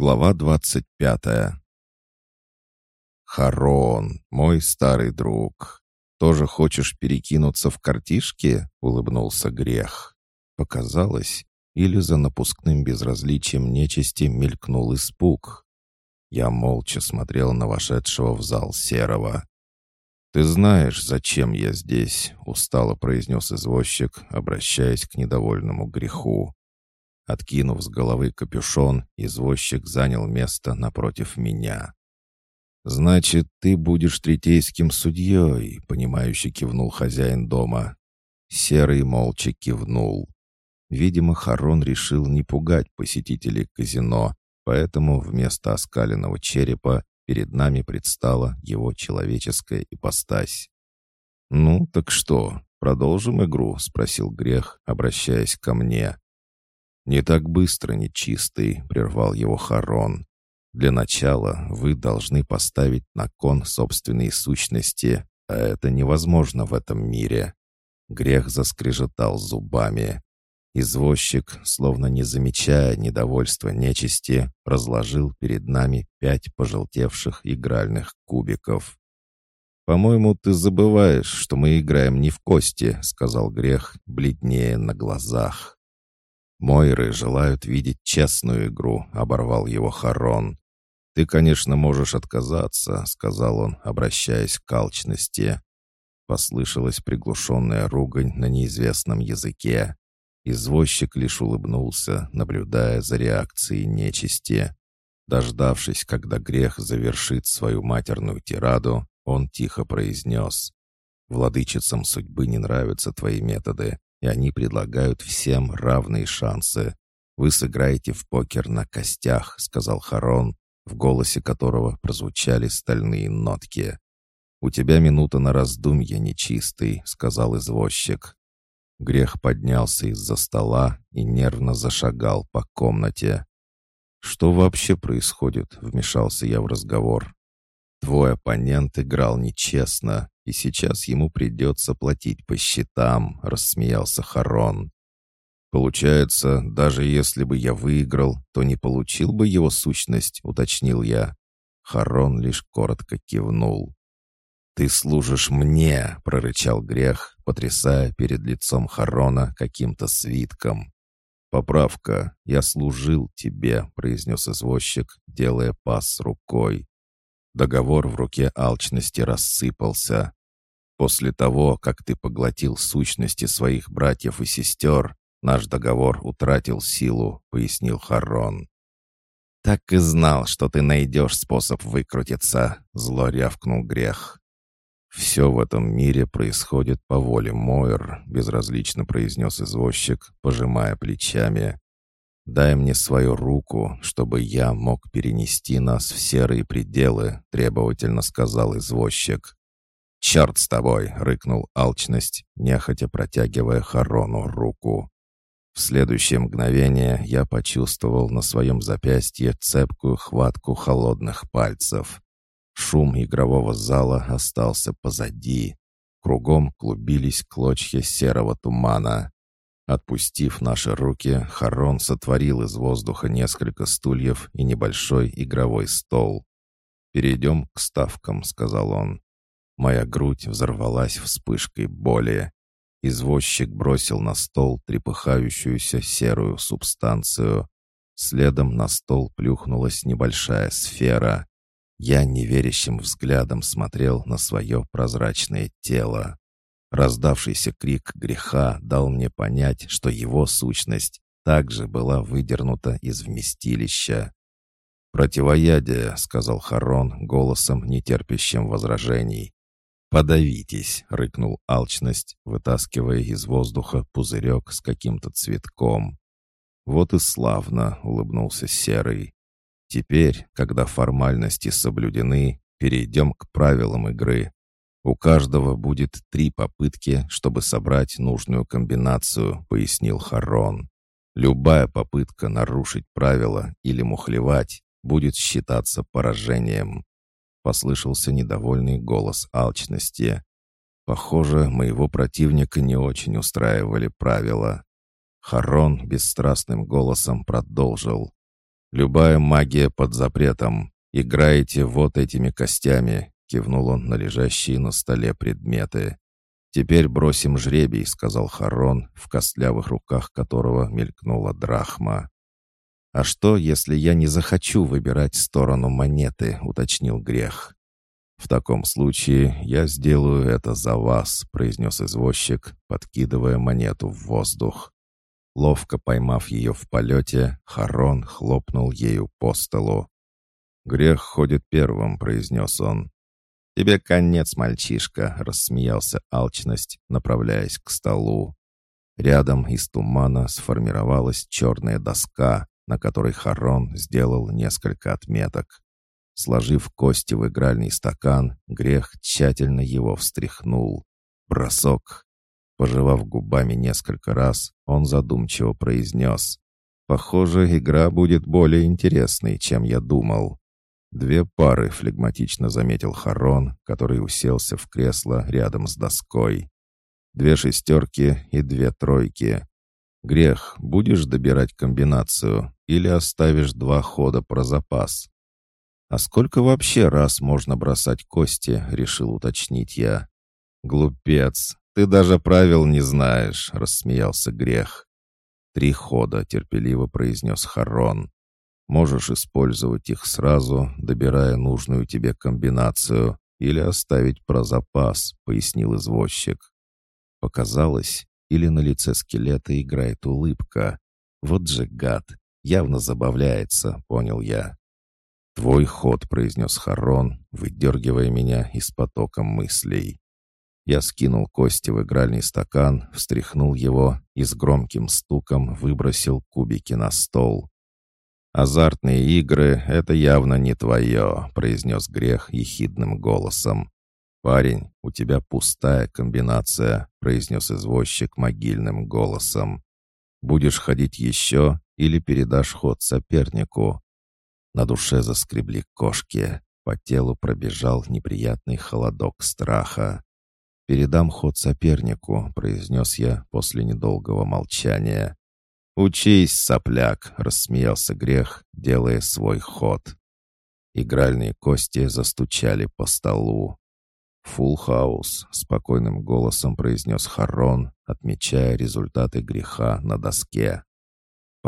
Глава двадцать пятая. «Харон, мой старый друг, тоже хочешь перекинуться в картишки?» — улыбнулся грех. Показалось, или за напускным безразличием нечисти мелькнул испуг. Я молча смотрел на вошедшего в зал Серого. «Ты знаешь, зачем я здесь?» — устало произнес извозчик, обращаясь к недовольному греху. Откинув с головы капюшон, извозчик занял место напротив меня. «Значит, ты будешь третейским судьей», — понимающе кивнул хозяин дома. Серый молча кивнул. Видимо, Харон решил не пугать посетителей казино, поэтому вместо оскаленного черепа перед нами предстала его человеческая ипостась. «Ну, так что, продолжим игру?» — спросил Грех, обращаясь ко мне. «Не так быстро, нечистый», — прервал его Харон. «Для начала вы должны поставить на кон собственные сущности, а это невозможно в этом мире». Грех заскрежетал зубами. Извозчик, словно не замечая недовольства нечисти, разложил перед нами пять пожелтевших игральных кубиков. «По-моему, ты забываешь, что мы играем не в кости», — сказал Грех, бледнее на глазах. «Мойры желают видеть честную игру», — оборвал его Харон. «Ты, конечно, можешь отказаться», — сказал он, обращаясь к алчности. Послышалась приглушенная ругань на неизвестном языке. Извозчик лишь улыбнулся, наблюдая за реакцией нечисти. Дождавшись, когда грех завершит свою матерную тираду, он тихо произнес. «Владычицам судьбы не нравятся твои методы и они предлагают всем равные шансы. Вы сыграете в покер на костях», — сказал Харон, в голосе которого прозвучали стальные нотки. «У тебя минута на раздумье нечистый», — сказал извозчик. Грех поднялся из-за стола и нервно зашагал по комнате. «Что вообще происходит?» — вмешался я в разговор. «Твой оппонент играл нечестно, и сейчас ему придется платить по счетам», — рассмеялся Харон. «Получается, даже если бы я выиграл, то не получил бы его сущность», — уточнил я. Харон лишь коротко кивнул. «Ты служишь мне!» — прорычал грех, потрясая перед лицом Харона каким-то свитком. «Поправка. Я служил тебе», — произнес извозчик, делая пас рукой. Договор в руке алчности рассыпался. После того, как ты поглотил сущности своих братьев и сестер, наш договор утратил силу», — пояснил Харрон. «Так и знал, что ты найдешь способ выкрутиться», — зло рявкнул грех. «Все в этом мире происходит по воле Мойр», — безразлично произнес извозчик, пожимая плечами. «Дай мне свою руку, чтобы я мог перенести нас в серые пределы», — требовательно сказал извозчик. «Черт с тобой!» — рыкнул алчность, нехотя протягивая Харону руку. В следующее мгновение я почувствовал на своем запястье цепкую хватку холодных пальцев. Шум игрового зала остался позади. Кругом клубились клочья серого тумана. Отпустив наши руки, Харон сотворил из воздуха несколько стульев и небольшой игровой стол. «Перейдем к ставкам», — сказал он. Моя грудь взорвалась вспышкой боли. Извозчик бросил на стол трепыхающуюся серую субстанцию. Следом на стол плюхнулась небольшая сфера. Я неверящим взглядом смотрел на свое прозрачное тело. Раздавшийся крик греха дал мне понять, что его сущность также была выдернута из вместилища. «Противоядие», — сказал Харон голосом, нетерпящим возражений. «Подавитесь!» — рыкнул алчность, вытаскивая из воздуха пузырек с каким-то цветком. «Вот и славно!» — улыбнулся Серый. «Теперь, когда формальности соблюдены, перейдем к правилам игры. У каждого будет три попытки, чтобы собрать нужную комбинацию», — пояснил Харон. «Любая попытка нарушить правила или мухлевать будет считаться поражением послышался недовольный голос алчности. Похоже, моего противника не очень устраивали правила. Харон бесстрастным голосом продолжил. «Любая магия под запретом. Играете вот этими костями», — кивнул он на лежащие на столе предметы. «Теперь бросим жребий», — сказал Харон, в костлявых руках которого мелькнула драхма. «А что, если я не захочу выбирать сторону монеты?» — уточнил Грех. «В таком случае я сделаю это за вас», — произнес извозчик, подкидывая монету в воздух. Ловко поймав ее в полете, Харон хлопнул ею по столу. «Грех ходит первым», — произнес он. «Тебе конец, мальчишка», — рассмеялся алчность, направляясь к столу. Рядом из тумана сформировалась черная доска, на которой Харон сделал несколько отметок. Сложив кости в игральный стакан, грех тщательно его встряхнул. Бросок. Пожевав губами несколько раз, он задумчиво произнес. «Похоже, игра будет более интересной, чем я думал». «Две пары», — флегматично заметил Харон, который уселся в кресло рядом с доской. «Две шестерки и две тройки. Грех, будешь добирать комбинацию или оставишь два хода про запас?» «А сколько вообще раз можно бросать кости?» — решил уточнить я. «Глупец, ты даже правил не знаешь», — рассмеялся Грех. «Три хода», — терпеливо произнес Харон. «Можешь использовать их сразу, добирая нужную тебе комбинацию, или оставить про запас», — пояснил извозчик. Показалось, или на лице скелета играет улыбка. «Вот же гад! Явно забавляется», — понял я. «Твой ход», — произнес Харон, выдергивая меня из потока мыслей. Я скинул кости в игральный стакан, встряхнул его и с громким стуком выбросил кубики на стол. «Азартные игры — это явно не твое», — произнес Грех ехидным голосом. «Парень, у тебя пустая комбинация», — произнес извозчик могильным голосом. «Будешь ходить еще или передашь ход сопернику?» На душе заскребли кошки. По телу пробежал неприятный холодок страха. «Передам ход сопернику», — произнес я после недолгого молчания. «Учись, сопляк!» — рассмеялся Грех, делая свой ход. Игральные кости застучали по столу. «Фулл хаус», — спокойным голосом произнес Харон, отмечая результаты греха на доске.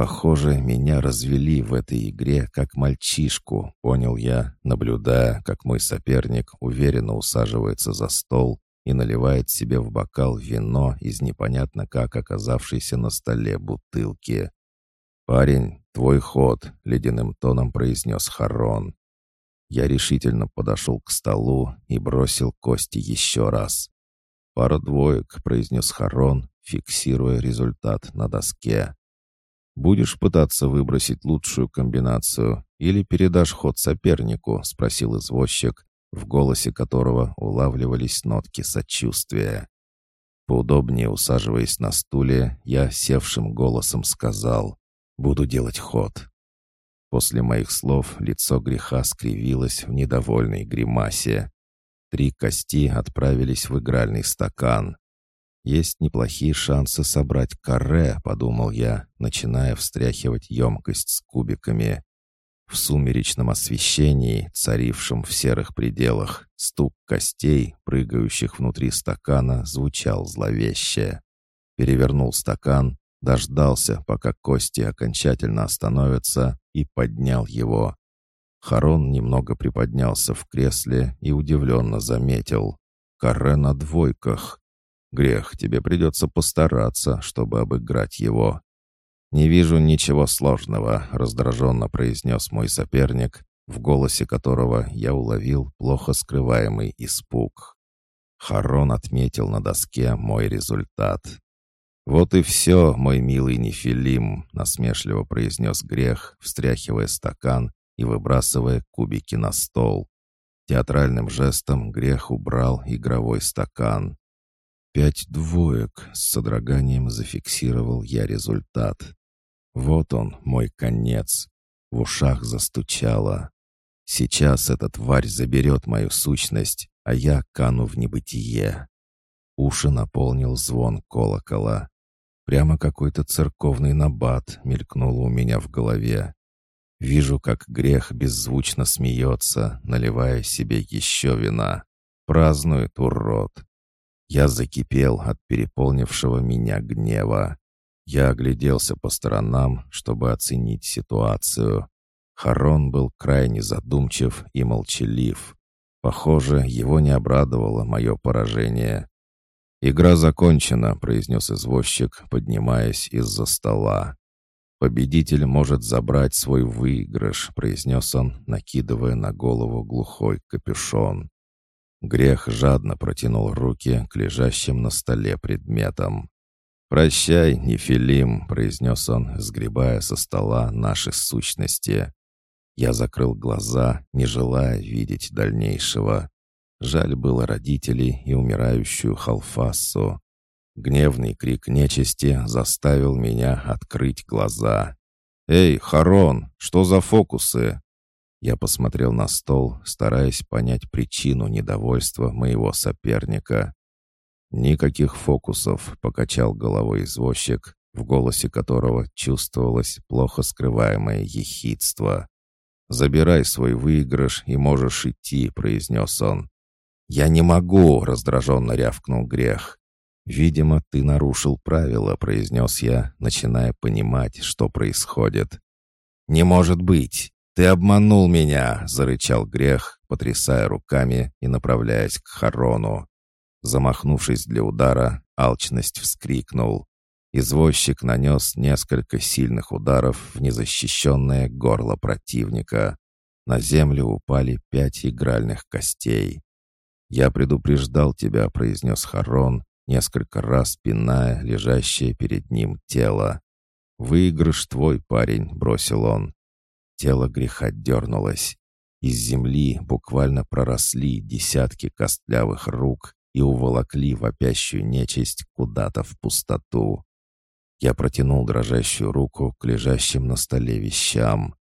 Похоже, меня развели в этой игре как мальчишку, понял я, наблюдая, как мой соперник уверенно усаживается за стол и наливает себе в бокал вино из непонятно как оказавшейся на столе бутылки. «Парень, твой ход», — ледяным тоном произнес Харон. Я решительно подошел к столу и бросил кости еще раз. «Пара двоек», — произнес Харон, фиксируя результат на доске. «Будешь пытаться выбросить лучшую комбинацию или передашь ход сопернику?» — спросил извозчик, в голосе которого улавливались нотки сочувствия. Поудобнее усаживаясь на стуле, я севшим голосом сказал «Буду делать ход». После моих слов лицо греха скривилось в недовольной гримасе. Три кости отправились в игральный стакан. «Есть неплохие шансы собрать каре», — подумал я, начиная встряхивать емкость с кубиками. В сумеречном освещении, царившем в серых пределах, стук костей, прыгающих внутри стакана, звучал зловеще. Перевернул стакан, дождался, пока кости окончательно остановятся, и поднял его. Харон немного приподнялся в кресле и удивленно заметил. «Каре на двойках. Грех, тебе придется постараться, чтобы обыграть его». «Не вижу ничего сложного», — раздраженно произнес мой соперник, в голосе которого я уловил плохо скрываемый испуг. Харон отметил на доске мой результат. «Вот и все, мой милый Нефилим», — насмешливо произнес грех, встряхивая стакан и выбрасывая кубики на стол. Театральным жестом грех убрал игровой стакан. Пять двоек с содроганием зафиксировал я результат. Вот он, мой конец. В ушах застучало. Сейчас эта тварь заберет мою сущность, а я кану в небытие. Уши наполнил звон колокола. Прямо какой-то церковный набат мелькнул у меня в голове. Вижу, как грех беззвучно смеется, наливая себе еще вина. Празднует урод. Я закипел от переполнившего меня гнева. Я огляделся по сторонам, чтобы оценить ситуацию. Харон был крайне задумчив и молчалив. Похоже, его не обрадовало мое поражение. «Игра закончена», — произнес извозчик, поднимаясь из-за стола. «Победитель может забрать свой выигрыш», — произнес он, накидывая на голову глухой капюшон. Грех жадно протянул руки к лежащим на столе предметам. «Прощай, Нефилим», — произнес он, сгребая со стола наши сущности. Я закрыл глаза, не желая видеть дальнейшего. Жаль было родителей и умирающую Халфассу. Гневный крик нечисти заставил меня открыть глаза. «Эй, Харон, что за фокусы?» Я посмотрел на стол, стараясь понять причину недовольства моего соперника. «Никаких фокусов», — покачал головой извозчик, в голосе которого чувствовалось плохо скрываемое ехидство. «Забирай свой выигрыш и можешь идти», — произнес он. «Я не могу», — раздраженно рявкнул грех. «Видимо, ты нарушил правила», — произнес я, начиная понимать, что происходит. «Не может быть! Ты обманул меня!» — зарычал грех, потрясая руками и направляясь к Харону. Замахнувшись для удара, алчность вскрикнул. Извозчик нанес несколько сильных ударов в незащищенное горло противника. На землю упали пять игральных костей. «Я предупреждал тебя», — произнес Харон, несколько раз пиная лежащее перед ним тело. «Выигрыш твой, парень», — бросил он. Тело греха дернулось. Из земли буквально проросли десятки костлявых рук и уволокли вопящую нечисть куда-то в пустоту. Я протянул дрожащую руку к лежащим на столе вещам.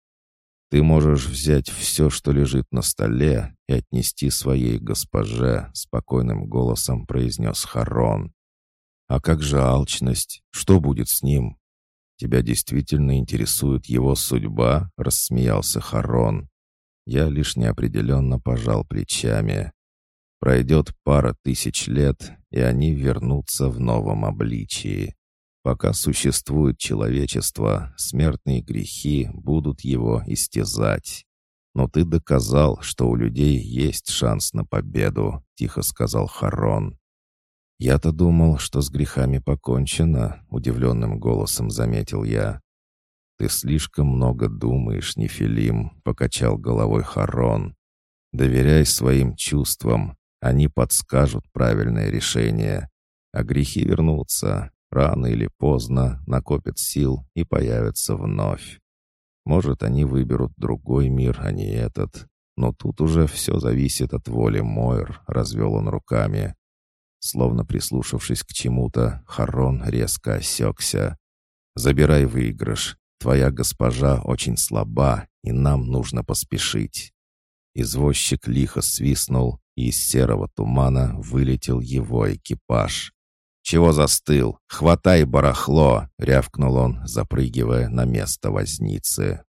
«Ты можешь взять все, что лежит на столе, и отнести своей госпоже», — спокойным голосом произнес Харон. «А как же алчность? Что будет с ним?» «Тебя действительно интересует его судьба?» — рассмеялся Харон. Я лишь неопределенно пожал плечами. Пройдет пара тысяч лет, и они вернутся в новом обличии. Пока существует человечество, смертные грехи будут его истязать. Но ты доказал, что у людей есть шанс на победу, тихо сказал Харон. Я-то думал, что с грехами покончено, удивленным голосом заметил я. Ты слишком много думаешь, Нефилим, покачал головой Харон. Доверяй своим чувствам, они подскажут правильное решение. А грехи вернутся, Рано или поздно накопят сил и появятся вновь. Может, они выберут другой мир, а не этот. Но тут уже все зависит от воли Мойр, развел он руками. Словно прислушавшись к чему-то, Харон резко осекся. «Забирай выигрыш. Твоя госпожа очень слаба, и нам нужно поспешить». Извозчик лихо свистнул, и из серого тумана вылетел его экипаж. «Чего застыл? Хватай барахло!» — рявкнул он, запрыгивая на место возницы.